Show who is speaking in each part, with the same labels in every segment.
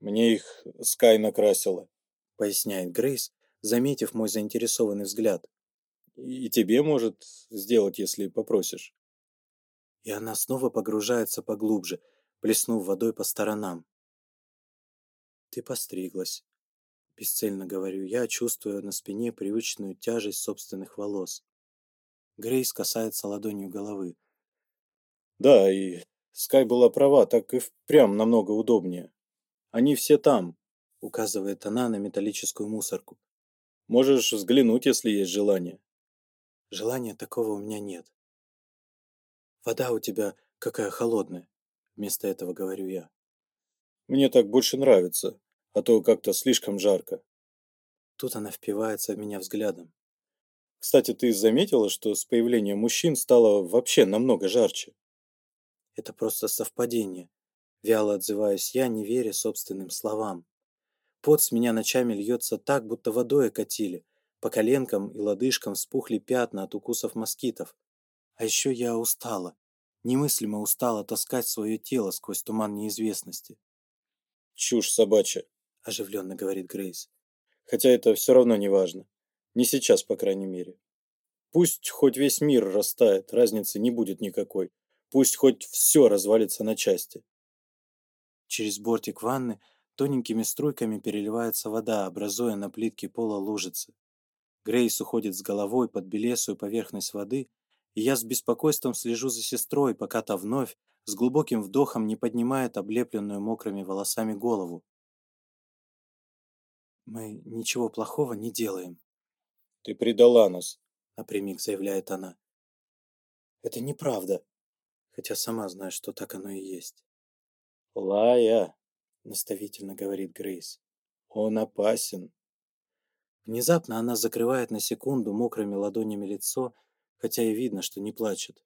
Speaker 1: Мне их Скай накрасила, поясняет Грейс, заметив мой заинтересованный взгляд. И тебе может сделать, если попросишь. И она снова погружается поглубже, плеснув водой по сторонам. Ты постриглась. Бесцельно говорю я, чувствуя на спине привычную тяжесть собственных волос. Грейс касается ладонью головы. Да, и Скай была права, так и впрямь намного удобнее. Они все там», — указывает она на металлическую мусорку. «Можешь взглянуть, если есть желание». «Желания такого у меня нет». «Вода у тебя какая холодная», — вместо этого говорю я. «Мне так больше нравится, а то как-то слишком жарко». Тут она впивается в меня взглядом. Кстати, ты заметила, что с появлением мужчин стало вообще намного жарче? Это просто совпадение. Вяло отзываюсь я, не веря собственным словам. Пот с меня ночами льется так, будто водой окатили. По коленкам и лодыжкам вспухли пятна от укусов москитов. А еще я устала. Немыслимо устала таскать свое тело сквозь туман неизвестности. «Чушь собачья», — оживленно говорит Грейс. «Хотя это все равно не важно. Не сейчас, по крайней мере. Пусть хоть весь мир растает, разницы не будет никакой. Пусть хоть все развалится на части. Через бортик ванны тоненькими струйками переливается вода, образуя на плитке пола лужицы. Грейс уходит с головой под белесую поверхность воды, и я с беспокойством слежу за сестрой, пока та вновь с глубоким вдохом не поднимает облепленную мокрыми волосами голову. «Мы ничего плохого не делаем». «Ты предала нас», — напрямик заявляет она. «Это неправда, хотя сама знаю, что так оно и есть». «Лая!» — наставительно говорит Грейс. «Он опасен!» Внезапно она закрывает на секунду мокрыми ладонями лицо, хотя и видно, что не плачет.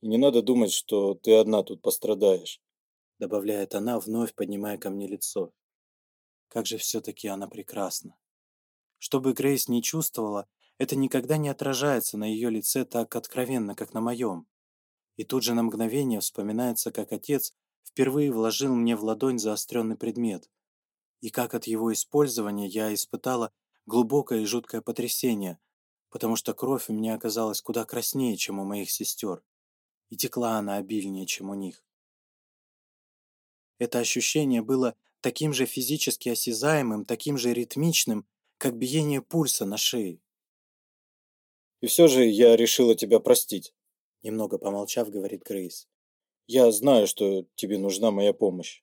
Speaker 1: «И не надо думать, что ты одна тут пострадаешь», — добавляет она, вновь поднимая ко мне лицо. Как же все-таки она прекрасна. Чтобы Грейс не чувствовала, это никогда не отражается на ее лице так откровенно, как на моем. И тут же на мгновение вспоминается, как отец впервые вложил мне в ладонь заостренный предмет. И как от его использования я испытала глубокое и жуткое потрясение, потому что кровь у меня оказалась куда краснее, чем у моих сестер, и текла она обильнее, чем у них. Это ощущение было таким же физически осязаемым, таким же ритмичным, как биение пульса на шее. «И все же я решила тебя простить», — немного помолчав, говорит Грейс. Я знаю, что тебе нужна моя помощь.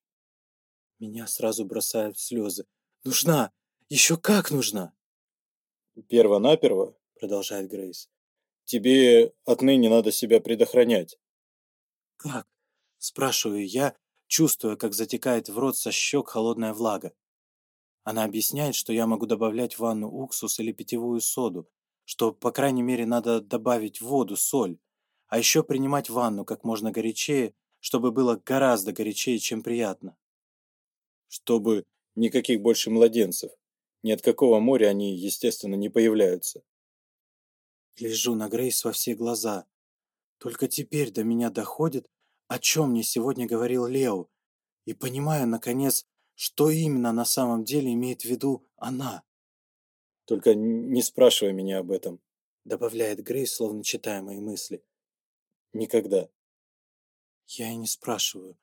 Speaker 1: Меня сразу бросают в слезы. Нужна! Еще как нужна! Первонаперво, продолжает Грейс, тебе отныне надо себя предохранять. Как? Спрашиваю я, чувствуя, как затекает в рот со щек холодная влага. Она объясняет, что я могу добавлять в ванну уксус или питьевую соду, что, по крайней мере, надо добавить воду, соль. А еще принимать ванну как можно горячее, чтобы было гораздо горячее, чем приятно. Чтобы никаких больше младенцев. Ни от какого моря они, естественно, не появляются. Гляжу на Грейс во все глаза. Только теперь до меня доходит, о чем мне сегодня говорил Лео, и понимаю, наконец, что именно на самом деле имеет в виду она. «Только не спрашивай меня об этом», — добавляет Грейс, словно читая мои мысли никогда. Я и не спрашиваю.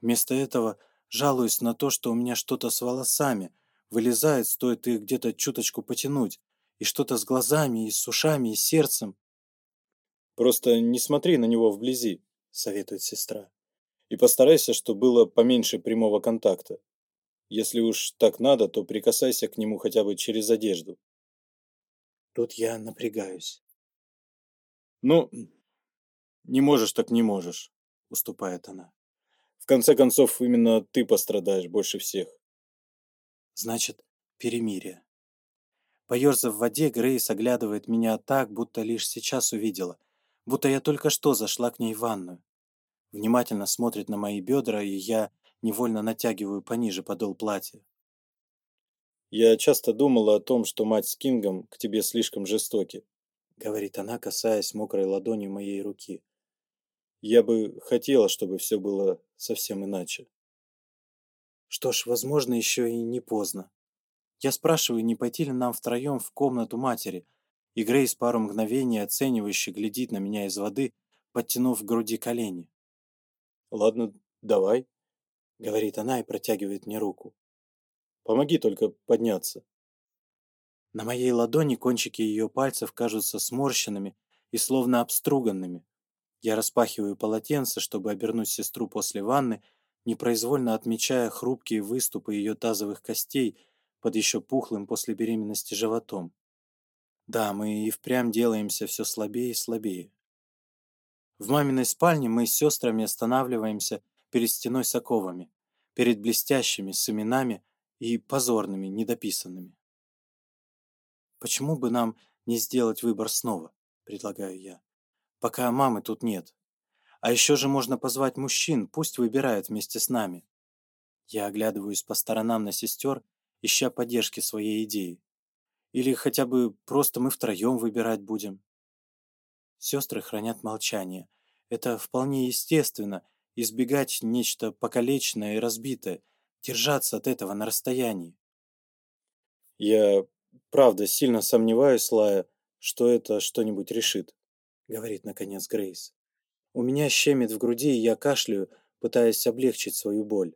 Speaker 1: Вместо этого жалуюсь на то, что у меня что-то с волосами. Вылезает, стоит их где-то чуточку потянуть. И что-то с глазами, и с ушами, и сердцем. «Просто не смотри на него вблизи», — советует сестра. «И постарайся, чтобы было поменьше прямого контакта. Если уж так надо, то прикасайся к нему хотя бы через одежду». Тут я напрягаюсь. «Ну, не можешь, так не можешь, уступает она. В конце концов, именно ты пострадаешь больше всех. Значит, перемирие. Поерзав в воде, Грейс оглядывает меня так, будто лишь сейчас увидела, будто я только что зашла к ней в ванную. Внимательно смотрит на мои бедра, и я невольно натягиваю пониже подол платья. «Я часто думала о том, что мать с Кингом к тебе слишком жестоки», — говорит она, касаясь мокрой ладонью моей руки. Я бы хотела, чтобы все было совсем иначе. Что ж, возможно, еще и не поздно. Я спрашиваю, не пойти ли нам втроем в комнату матери, и Грейс пару мгновений оценивающе глядит на меня из воды, подтянув к груди колени. «Ладно, давай», — говорит она и протягивает мне руку. «Помоги только подняться». На моей ладони кончики ее пальцев кажутся сморщенными и словно обструганными, я распахиваю полотенце, чтобы обернуть сестру после ванны, непроизвольно отмечая хрупкие выступы ее тазовых костей под еще пухлым после беременности животом. Да, мы и впрямь делаемся все слабее и слабее. В маминой спальне мы с сестрами останавливаемся перед стеной с оковами, перед блестящими, с именами и позорными, недописанными. «Почему бы нам не сделать выбор снова?» – предлагаю я пока мамы тут нет. А еще же можно позвать мужчин, пусть выбирают вместе с нами. Я оглядываюсь по сторонам на сестер, ища поддержки своей идеи. Или хотя бы просто мы втроем выбирать будем. Сестры хранят молчание. Это вполне естественно, избегать нечто покалеченное и разбитое, держаться от этого на расстоянии. Я правда сильно сомневаюсь, Лая, что это что-нибудь решит говорит, наконец, Грейс. У меня щемит в груди, и я кашляю, пытаясь облегчить свою боль.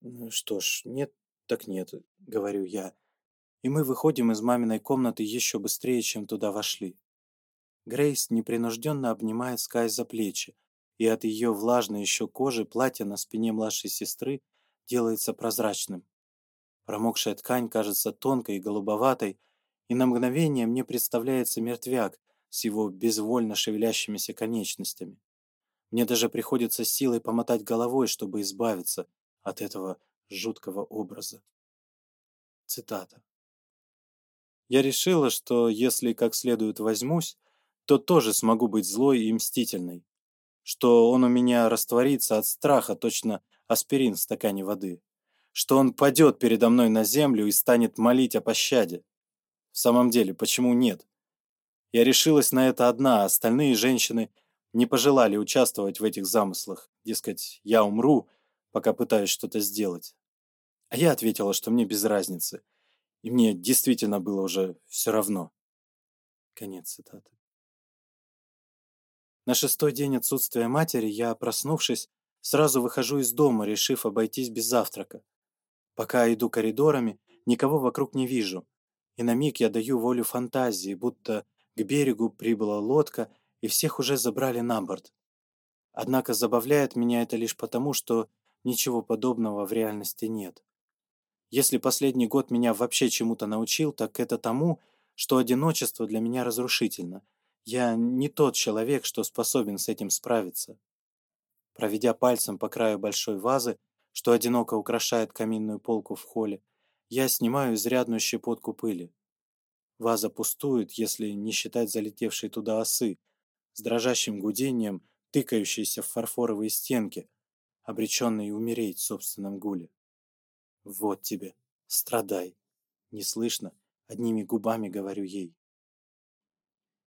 Speaker 1: Ну что ж, нет, так нет, говорю я. И мы выходим из маминой комнаты еще быстрее, чем туда вошли. Грейс непринужденно обнимает Скай за плечи, и от ее влажной еще кожи платье на спине младшей сестры делается прозрачным. Промокшая ткань кажется тонкой и голубоватой, и на мгновение мне представляется мертвяк, с его безвольно шевелящимися конечностями. Мне даже приходится силой помотать головой, чтобы избавиться от этого жуткого образа. Цитата. Я решила, что если как следует возьмусь, то тоже смогу быть злой и мстительной, что он у меня растворится от страха, точно аспирин в стакане воды, что он падет передо мной на землю и станет молить о пощаде. В самом деле, почему нет? Я решилась на это одна, а остальные женщины не пожелали участвовать в этих замыслах. Дескать, я умру, пока пытаюсь что-то сделать. А я ответила, что мне без разницы. И мне действительно было уже все равно. Конец цитаты. На шестой день отсутствия матери я, проснувшись, сразу выхожу из дома, решив обойтись без завтрака. Пока иду коридорами, никого вокруг не вижу. И на миг я даю волю фантазии, будто к берегу прибыла лодка, и всех уже забрали на борт. Однако забавляет меня это лишь потому, что ничего подобного в реальности нет. Если последний год меня вообще чему-то научил, так это тому, что одиночество для меня разрушительно. Я не тот человек, что способен с этим справиться. Проведя пальцем по краю большой вазы, что одиноко украшает каминную полку в холле, я снимаю изрядную щепотку пыли. Ваза пустует, если не считать залетевшей туда осы, с дрожащим гудением, тыкающейся в фарфоровые стенки, обреченной умереть в собственном гуле. «Вот тебе, страдай!» Неслышно, одними губами говорю ей.